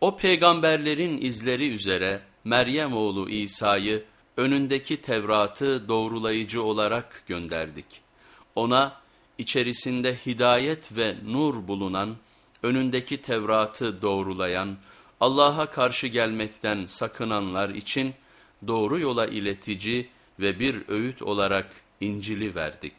O peygamberlerin izleri üzere Meryem oğlu İsa'yı önündeki Tevrat'ı doğrulayıcı olarak gönderdik. Ona içerisinde hidayet ve nur bulunan, önündeki Tevrat'ı doğrulayan, Allah'a karşı gelmekten sakınanlar için doğru yola iletici ve bir öğüt olarak İncil'i verdik.